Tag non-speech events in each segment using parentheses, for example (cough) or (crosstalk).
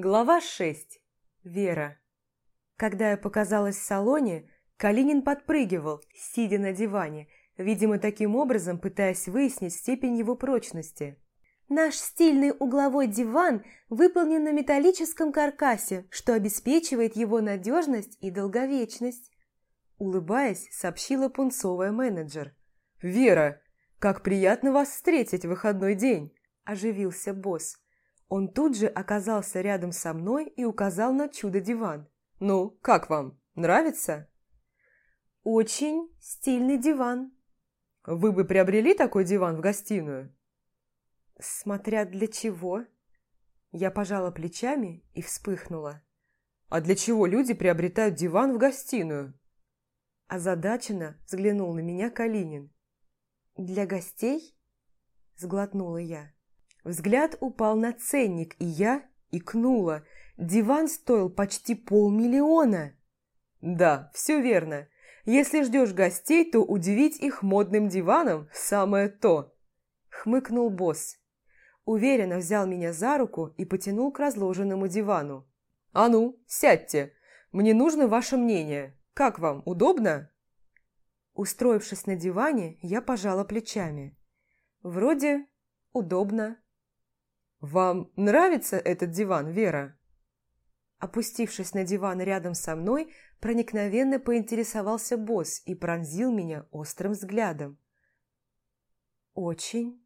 Глава 6. Вера. Когда я показалась в салоне, Калинин подпрыгивал, сидя на диване, видимо, таким образом пытаясь выяснить степень его прочности. Наш стильный угловой диван выполнен на металлическом каркасе, что обеспечивает его надежность и долговечность. Улыбаясь, сообщила пунцовая менеджер. «Вера, как приятно вас встретить в выходной день!» – оживился босс. Он тут же оказался рядом со мной и указал на чудо-диван. «Ну, как вам? Нравится?» «Очень стильный диван». «Вы бы приобрели такой диван в гостиную?» «Смотря для чего». Я пожала плечами и вспыхнула. «А для чего люди приобретают диван в гостиную?» Озадаченно взглянул на меня Калинин. «Для гостей?» – сглотнула я. Взгляд упал на ценник, и я икнула. Диван стоил почти полмиллиона. Да, все верно. Если ждешь гостей, то удивить их модным диваном – самое то. Хмыкнул босс. Уверенно взял меня за руку и потянул к разложенному дивану. «А ну, сядьте. Мне нужно ваше мнение. Как вам, удобно?» Устроившись на диване, я пожала плечами. Вроде удобно. «Вам нравится этот диван, Вера?» Опустившись на диван рядом со мной, проникновенно поинтересовался босс и пронзил меня острым взглядом. «Очень».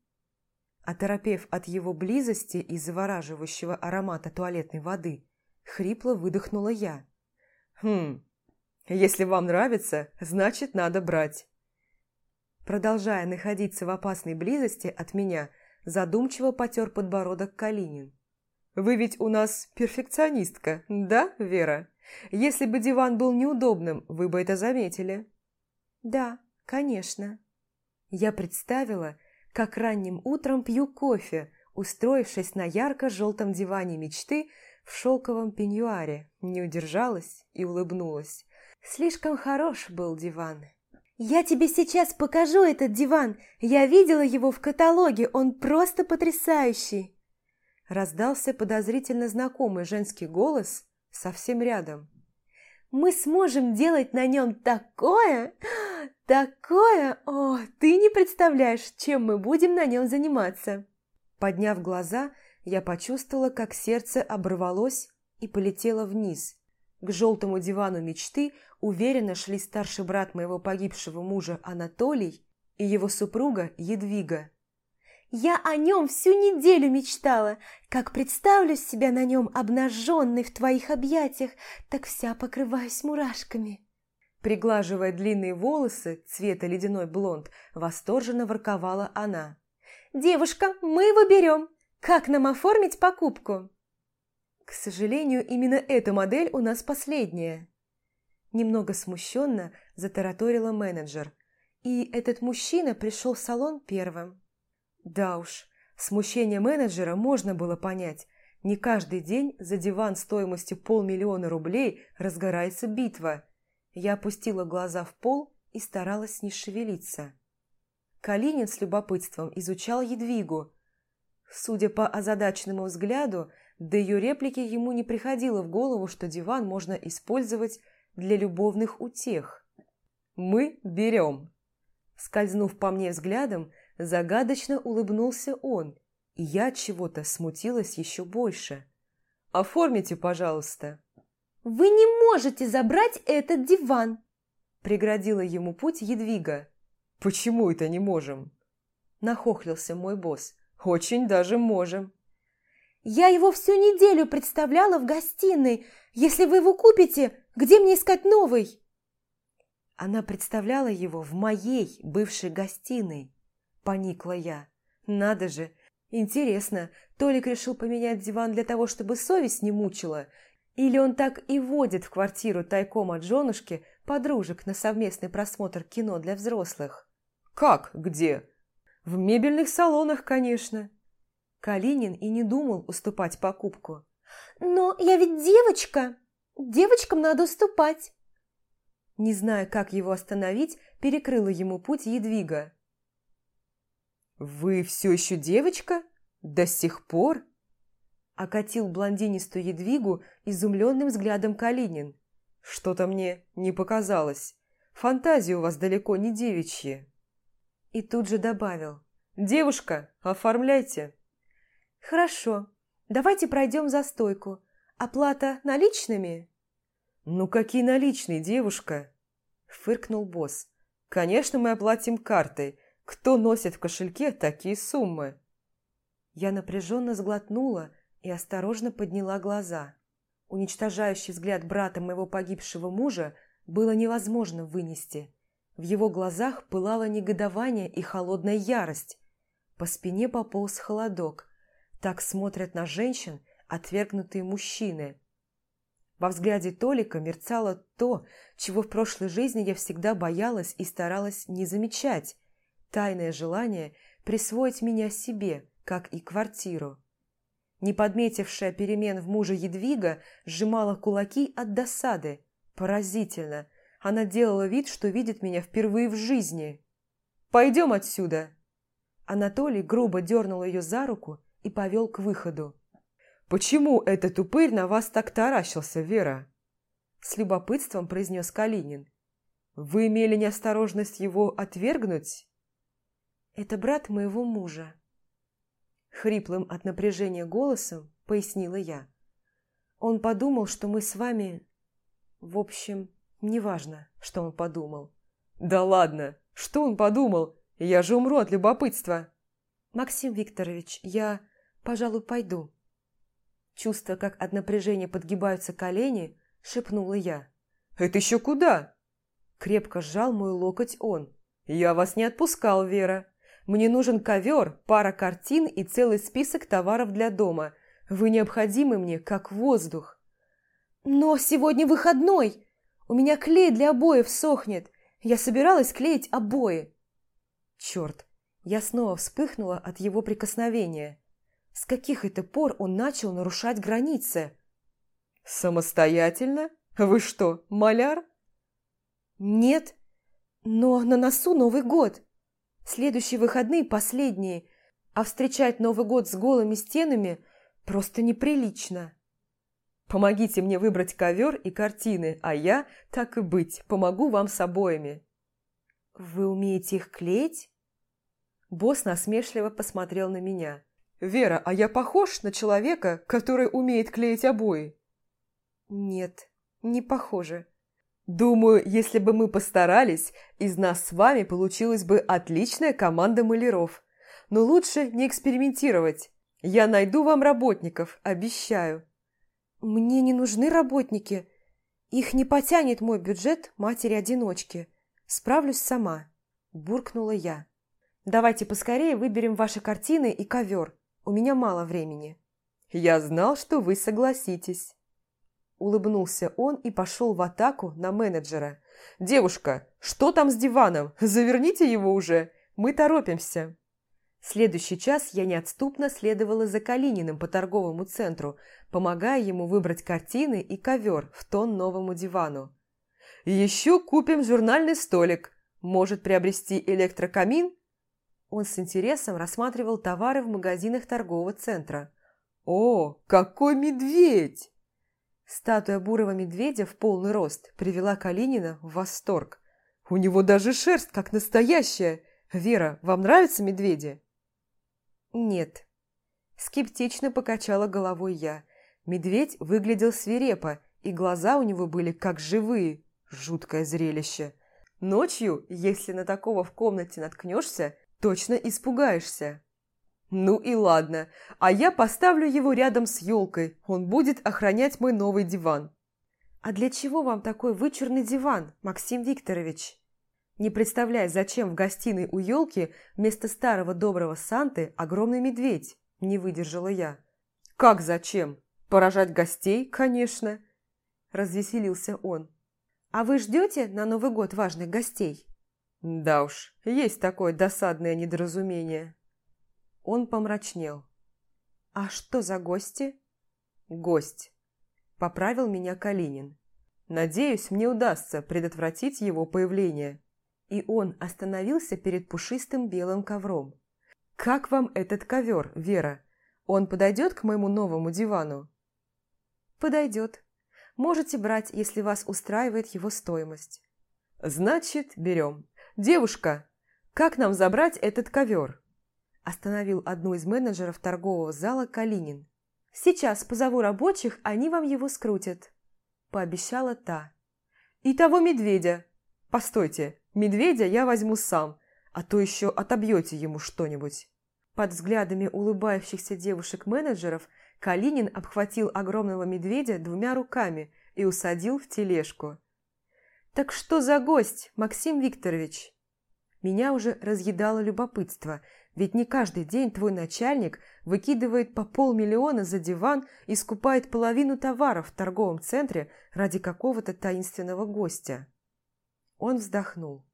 Оторопев от его близости и завораживающего аромата туалетной воды, хрипло выдохнула я. «Хм, если вам нравится, значит, надо брать». Продолжая находиться в опасной близости от меня, Задумчиво потер подбородок Калинин. «Вы ведь у нас перфекционистка, да, Вера? Если бы диван был неудобным, вы бы это заметили». «Да, конечно». Я представила, как ранним утром пью кофе, устроившись на ярко-желтом диване мечты в шелковом пеньюаре, не удержалась и улыбнулась. Слишком хорош был диван. «Я тебе сейчас покажу этот диван. Я видела его в каталоге, он просто потрясающий!» Раздался подозрительно знакомый женский голос совсем рядом. «Мы сможем делать на нем такое, (gasps) такое! О, ты не представляешь, чем мы будем на нем заниматься!» Подняв глаза, я почувствовала, как сердце оборвалось и полетело вниз – к желтому дивану мечты уверенно шли старший брат моего погибшего мужа Анатолий и его супруга Едвига. «Я о нем всю неделю мечтала. Как представлю себя на нем обнаженной в твоих объятиях, так вся покрываюсь мурашками». Приглаживая длинные волосы цвета ледяной блонд, восторженно ворковала она. «Девушка, мы его берем. Как нам оформить покупку?» К сожалению, именно эта модель у нас последняя. Немного смущенно затараторила менеджер. И этот мужчина пришел в салон первым. Да уж, смущение менеджера можно было понять. Не каждый день за диван стоимостью полмиллиона рублей разгорается битва. Я опустила глаза в пол и старалась не шевелиться. Калинин с любопытством изучал Едвигу. Судя по озадаченному взгляду, до ее реплики ему не приходило в голову, что диван можно использовать для любовных утех. «Мы берем!» Скользнув по мне взглядом, загадочно улыбнулся он, и я чего-то смутилась еще больше. «Оформите, пожалуйста!» «Вы не можете забрать этот диван!» Преградила ему путь Едвига. «Почему это не можем?» Нахохлился мой босс. «Очень даже можем!» Я его всю неделю представляла в гостиной. Если вы его купите, где мне искать новый?» Она представляла его в моей бывшей гостиной. Поникла я. Надо же, интересно, Толик решил поменять диван для того, чтобы совесть не мучила, или он так и водит в квартиру тайком от женушки подружек на совместный просмотр кино для взрослых? Как где? В мебельных салонах, конечно. Калинин и не думал уступать покупку. «Но я ведь девочка! Девочкам надо уступать!» Не зная, как его остановить, перекрыла ему путь Едвига. «Вы все еще девочка? До сих пор?» Окатил блондинистую едвигу изумленным взглядом Калинин. Что-то мне не показалось. Фантазии у вас далеко не девичьи. И тут же добавил. «Девушка, оформляйте». «Хорошо. Давайте пройдем за стойку. Оплата наличными?» «Ну какие наличные, девушка?» Фыркнул босс. «Конечно, мы оплатим картой. Кто носит в кошельке такие суммы?» Я напряженно сглотнула и осторожно подняла глаза. Уничтожающий взгляд брата моего погибшего мужа было невозможно вынести. В его глазах пылало негодование и холодная ярость. По спине пополз холодок. Так смотрят на женщин отвергнутые мужчины. Во взгляде Толика мерцало то, чего в прошлой жизни я всегда боялась и старалась не замечать. Тайное желание присвоить меня себе, как и квартиру. Не подметившая перемен в муже Едвига сжимала кулаки от досады. Поразительно. Она делала вид, что видит меня впервые в жизни. «Пойдем отсюда!» Анатолий грубо дернул ее за руку и повел к выходу. «Почему этот упырь на вас так таращился, Вера?» С любопытством произнес Калинин. «Вы имели неосторожность его отвергнуть?» «Это брат моего мужа», Хриплым от напряжения голосом пояснила я. Он подумал, что мы с вами... В общем, неважно, что он подумал. Да ладно, что он подумал? Я же умру от любопытства. Максим Викторович, я, пожалуй, пойду. Чувствуя, как от напряжения подгибаются колени, шепнула я. «Это еще куда?» Крепко сжал мой локоть он. «Я вас не отпускал, Вера. Мне нужен ковер, пара картин и целый список товаров для дома. Вы необходимы мне, как воздух. Но сегодня выходной. У меня клей для обоев сохнет. Я собиралась клеить обои. Черт, я снова вспыхнула от его прикосновения. С каких это пор он начал нарушать границы? Самостоятельно? Вы что, маляр? Нет, но на носу Новый год. Следующие выходные последние, а встречать Новый год с голыми стенами просто неприлично. Помогите мне выбрать ковер и картины, а я, так и быть, помогу вам с обоями. Вы умеете их клеить? Босс насмешливо посмотрел на меня. «Вера, а я похож на человека, который умеет клеить обои?» «Нет, не похоже», Думаю, если бы мы постарались, из нас с вами получилась бы отличная команда маляров. Но лучше не экспериментировать. Я найду вам работников, обещаю. Мне не нужны работники. Их не потянет мой бюджет матери-одиночки. Справлюсь сама, буркнула я. Давайте поскорее выберем ваши картины и ковер. У меня мало времени. Я знал, что вы согласитесь. Улыбнулся он и пошел в атаку на менеджера. «Девушка, что там с диваном? Заверните его уже! Мы торопимся!» Следующий час я неотступно следовала за Калининым по торговому центру, помогая ему выбрать картины и ковер в тон новому дивану. «Еще купим журнальный столик. Может приобрести электрокамин?» Он с интересом рассматривал товары в магазинах торгового центра. «О, какой медведь!» Статуя бурого медведя в полный рост привела Калинина в восторг. «У него даже шерсть, как настоящая! Вера, вам нравятся медведи?» «Нет». Скептично покачала головой я. Медведь выглядел свирепо, и глаза у него были как живые. Жуткое зрелище. Ночью, если на такого в комнате наткнешься, точно испугаешься. Ну и ладно, а я поставлю его рядом с елкой, он будет охранять мой новый диван. А для чего вам такой вычурный диван, Максим Викторович? Не представляя, зачем в гостиной у елки вместо старого доброго Санты огромный медведь, не выдержала я. Как зачем? Поражать гостей, конечно. Развеселился он. А вы ждете на Новый год важных гостей? Да уж, есть такое досадное недоразумение. Он помрачнел. «А что за гости?» «Гость», – поправил меня Калинин. «Надеюсь, мне удастся предотвратить его появление». И он остановился перед пушистым белым ковром. «Как вам этот ковер, Вера? Он подойдет к моему новому дивану?» «Подойдет. Можете брать, если вас устраивает его стоимость». «Значит, берем. Девушка, как нам забрать этот ковер?» Остановил одну из менеджеров торгового зала Калинин. «Сейчас позову рабочих, они вам его скрутят», – пообещала та. «И того медведя. Постойте, медведя я возьму сам, а то еще отобьете ему что-нибудь». Под взглядами улыбающихся девушек-менеджеров Калинин обхватил огромного медведя двумя руками и усадил в тележку. «Так что за гость, Максим Викторович?» Меня уже разъедало любопытство, ведь не каждый день твой начальник выкидывает по полмиллиона за диван и скупает половину товаров в торговом центре ради какого-то таинственного гостя. Он вздохнул.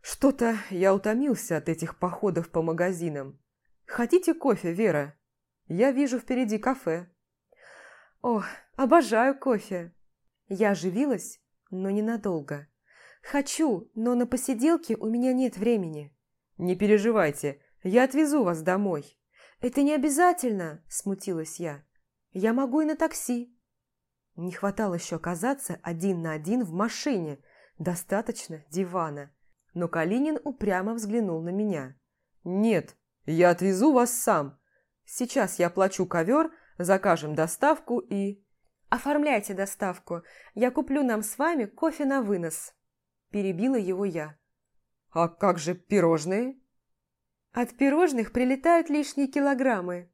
«Что-то я утомился от этих походов по магазинам. Хотите кофе, Вера? Я вижу впереди кафе». «О, обожаю кофе!» Я оживилась, но ненадолго. «Хочу, но на посиделке у меня нет времени». «Не переживайте, я отвезу вас домой». «Это не обязательно», – смутилась я. «Я могу и на такси». Не хватало еще оказаться один на один в машине. Достаточно дивана. Но Калинин упрямо взглянул на меня. «Нет, я отвезу вас сам. Сейчас я оплачу ковер, закажем доставку и...» «Оформляйте доставку. Я куплю нам с вами кофе на вынос». Перебила его я. «А как же пирожные?» «От пирожных прилетают лишние килограммы».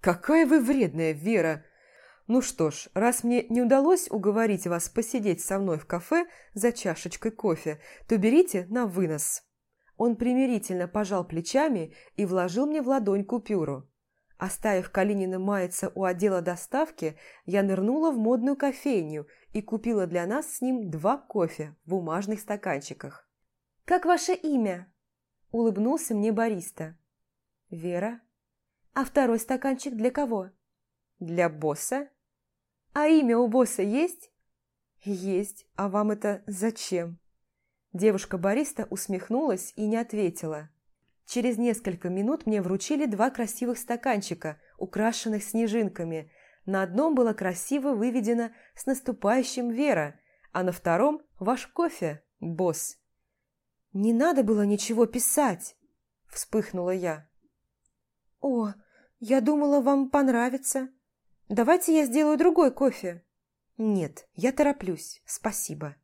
«Какая вы вредная, Вера!» «Ну что ж, раз мне не удалось уговорить вас посидеть со мной в кафе за чашечкой кофе, то берите на вынос». Он примирительно пожал плечами и вложил мне в ладонь купюру. Оставив Калинина маяться у отдела доставки, я нырнула в модную кофейню и купила для нас с ним два кофе в бумажных стаканчиках. «Как ваше имя?» – улыбнулся мне бариста. «Вера». «А второй стаканчик для кого?» «Для босса». «А имя у босса есть?» «Есть. А вам это зачем?» Девушка-бариста усмехнулась и не ответила. Через несколько минут мне вручили два красивых стаканчика, украшенных снежинками. На одном было красиво выведено «С наступающим, Вера», а на втором «Ваш кофе, босс». «Не надо было ничего писать», – вспыхнула я. «О, я думала, вам понравится. Давайте я сделаю другой кофе». «Нет, я тороплюсь, спасибо».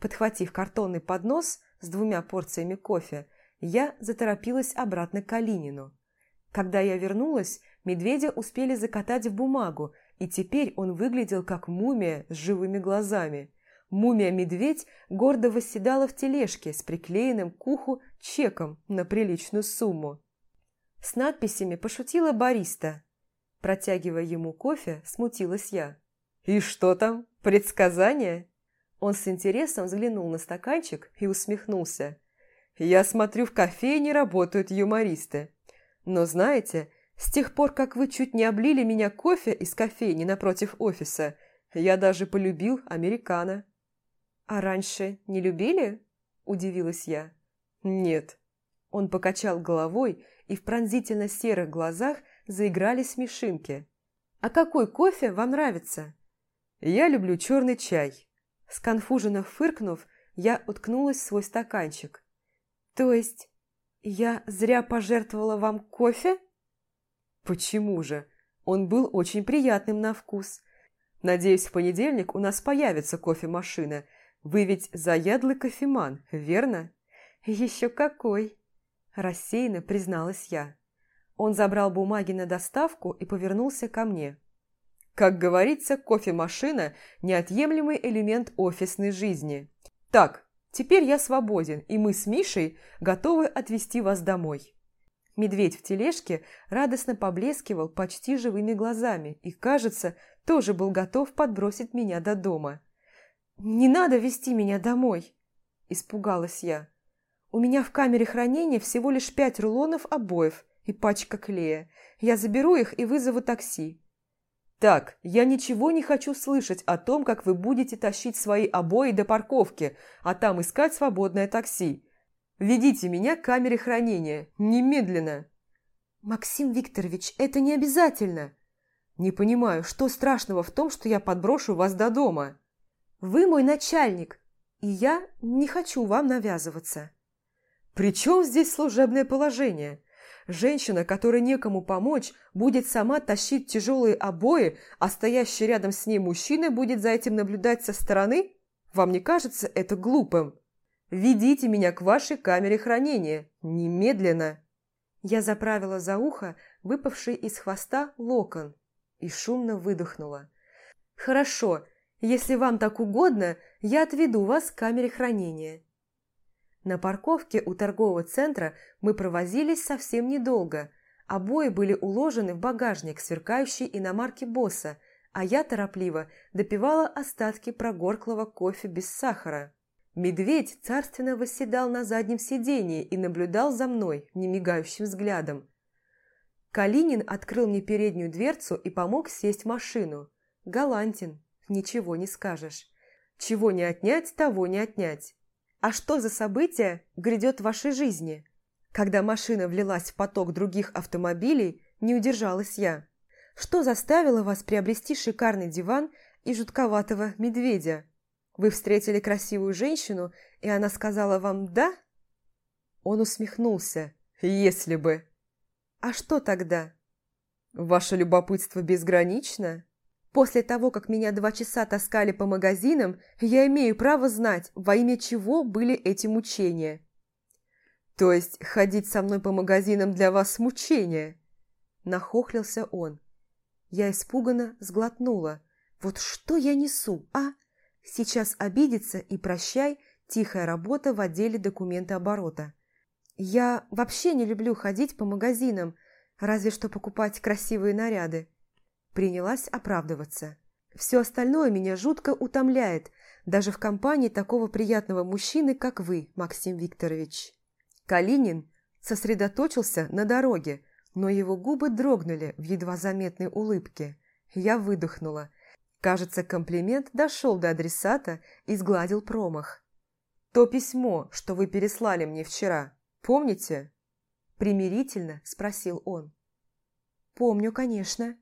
Подхватив картонный поднос с двумя порциями кофе, я заторопилась обратно к Калинину. Когда я вернулась, медведя успели закатать в бумагу, и теперь он выглядел как мумия с живыми глазами. Мумия-медведь гордо восседала в тележке с приклеенным к уху чеком на приличную сумму. С надписями пошутила бариста. Протягивая ему кофе, смутилась я. «И что там? Предсказание?» Он с интересом взглянул на стаканчик и усмехнулся. Я смотрю, в кофейне работают юмористы. Но знаете, с тех пор, как вы чуть не облили меня кофе из кофейни напротив офиса, я даже полюбил американо». «А раньше не любили?» – удивилась я. «Нет». Он покачал головой, и в пронзительно-серых глазах заиграли смешинки. «А какой кофе вам нравится?» «Я люблю черный чай». Сконфуженно фыркнув, я уткнулась в свой стаканчик. «То есть я зря пожертвовала вам кофе?» «Почему же? Он был очень приятным на вкус. Надеюсь, в понедельник у нас появится кофемашина. Вы ведь заядлый кофеман, верно?» «Еще какой!» – рассеянно призналась я. Он забрал бумаги на доставку и повернулся ко мне. «Как говорится, кофемашина – неотъемлемый элемент офисной жизни. Так, Теперь я свободен, и мы с Мишей готовы отвезти вас домой». Медведь в тележке радостно поблескивал почти живыми глазами и, кажется, тоже был готов подбросить меня до дома. «Не надо вести меня домой!» – испугалась я. «У меня в камере хранения всего лишь пять рулонов обоев и пачка клея. Я заберу их и вызову такси. «Так, я ничего не хочу слышать о том, как вы будете тащить свои обои до парковки, а там искать свободное такси. Ведите меня к камере хранения. Немедленно!» «Максим Викторович, это не обязательно!» «Не понимаю, что страшного в том, что я подброшу вас до дома?» «Вы мой начальник, и я не хочу вам навязываться». «При чем здесь служебное положение? Женщина, которой некому помочь, будет сама тащить тяжелые обои, а стоящий рядом с ней мужчина будет за этим наблюдать со стороны? Вам не кажется это глупым? Ведите меня к вашей камере хранения. Немедленно!» Я заправила за ухо выпавший из хвоста локон и шумно выдохнула. «Хорошо, если вам так угодно, я отведу вас к камере хранения». На парковке у торгового центра мы провозились совсем недолго. Обои были уложены в багажник сверкающей иномарки босса, а я торопливо допивала остатки прогорклого кофе без сахара. Медведь царственно восседал на заднем сидении и наблюдал за мной немигающим взглядом. Калинин открыл мне переднюю дверцу и помог сесть в машину. Галантин, ничего не скажешь. Чего не отнять, того не отнять. А что за событие грядет в вашей жизни? Когда машина влилась в поток других автомобилей, не удержалась я. Что заставило вас приобрести шикарный диван и жутковатого медведя? Вы встретили красивую женщину, и она сказала вам «да»?» Он усмехнулся. «Если бы». «А что тогда?» «Ваше любопытство безгранично?» «После того, как меня два часа таскали по магазинам, я имею право знать, во имя чего были эти мучения». «То есть ходить со мной по магазинам для вас мучения?» Нахохлился он. Я испуганно сглотнула. «Вот что я несу, а?» Сейчас обидится и прощай, тихая работа в отделе документооборота. Я вообще не люблю ходить по магазинам, разве что покупать красивые наряды. Принялась оправдываться. Все остальное меня жутко утомляет, даже в компании такого приятного мужчины, как вы, Максим Викторович. Калинин сосредоточился на дороге, но его губы дрогнули в едва заметной улыбке. Я выдохнула – Кажется, комплимент дошел до адресата и сгладил промах. «То письмо, что вы переслали мне вчера, помните?» Примирительно спросил он. «Помню, конечно».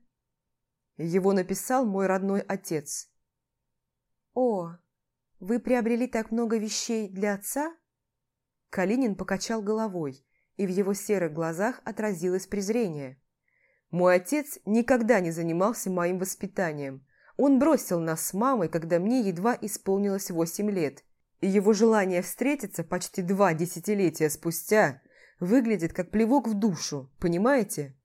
Его написал мой родной отец. «О, вы приобрели так много вещей для отца?» Калинин покачал головой, и в его серых глазах отразилось презрение. «Мой отец никогда не занимался моим воспитанием, он бросил нас с мамой, когда мне едва исполнилось восемь лет, и его желание встретиться почти два десятилетия спустя выглядит как плевок в душу, понимаете?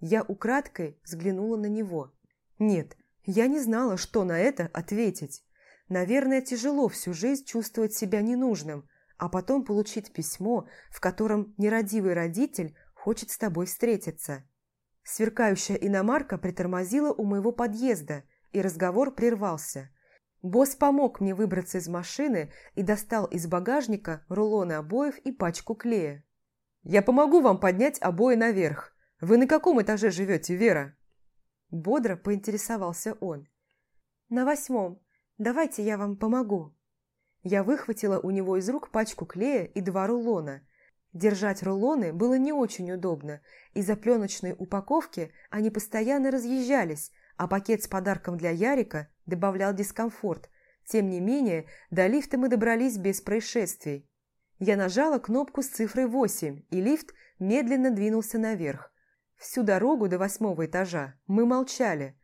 Я украдкой взглянула на него. Нет, я не знала, что на это ответить. Наверное, тяжело всю жизнь чувствовать себя ненужным, а потом получить письмо, в котором нерадивый родитель хочет с тобой встретиться. Сверкающая иномарка притормозила у моего подъезда, и разговор прервался. Босс помог мне выбраться из машины и достал из багажника рулоны обоев и пачку клея. «Я помогу вам поднять обои наверх. Вы на каком этаже живете, Вера?» Бодро поинтересовался он. «На восьмом. Давайте я вам помогу». Я выхватила у него из рук пачку клея и два рулона. Держать рулоны было не очень удобно. Из-за пленочной упаковки они постоянно разъезжались, а пакет с подарком для Ярика добавлял дискомфорт. Тем не менее, до лифта мы добрались без происшествий. Я нажала кнопку с цифрой 8, и лифт медленно двинулся наверх. Всю дорогу до восьмого этажа мы молчали.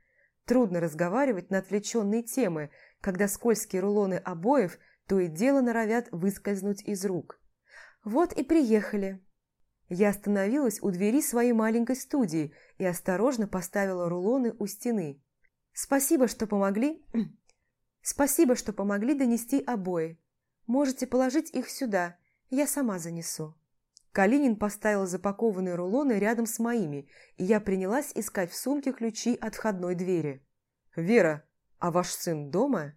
Трудно разговаривать на отвлеченные темы, когда скользкие рулоны обоев то и дело норовят выскользнуть из рук. Вот и приехали. Я остановилась у двери своей маленькой студии и осторожно поставила рулоны у стены. «Спасибо, что помогли...» (clears throat) «Спасибо, что помогли донести обои. Можете положить их сюда, я сама занесу». Калинин поставил запакованные рулоны рядом с моими, и я принялась искать в сумке ключи от входной двери. «Вера, а ваш сын дома?»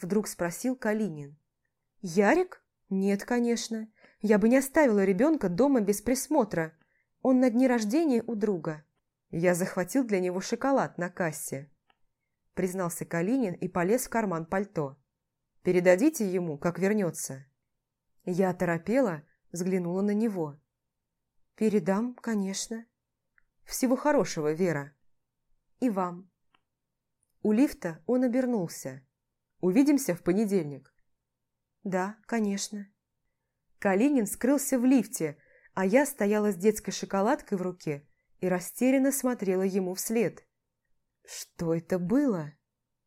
Вдруг спросил Калинин. «Ярик? Нет, конечно. Я бы не оставила ребенка дома без присмотра. Он на дне рождения у друга. Я захватил для него шоколад на кассе. Признался Калинин и полез в карман пальто. Передадите ему, как вернется. Я оторопела, взглянула на него. «Передам, конечно». Всего хорошего, Вера. И вам. У лифта он обернулся. Увидимся в понедельник. Да, конечно. Калинин скрылся в лифте, а я стояла с детской шоколадкой в руке и растерянно смотрела ему вслед. Что это было?